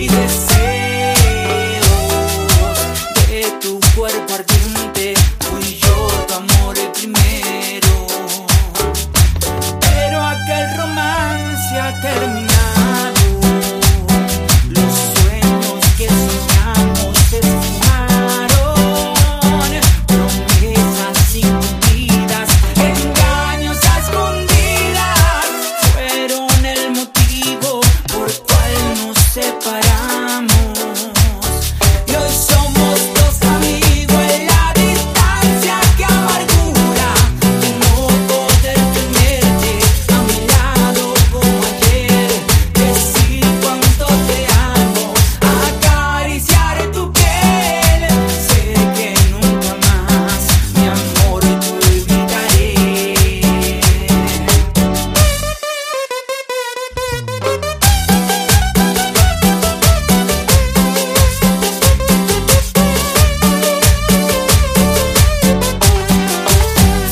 mi deseo de tu cuerpo ardiente. Fui yo tu amor primero, pero aquel romance ha terminado.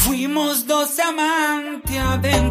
Fuimos dos amantes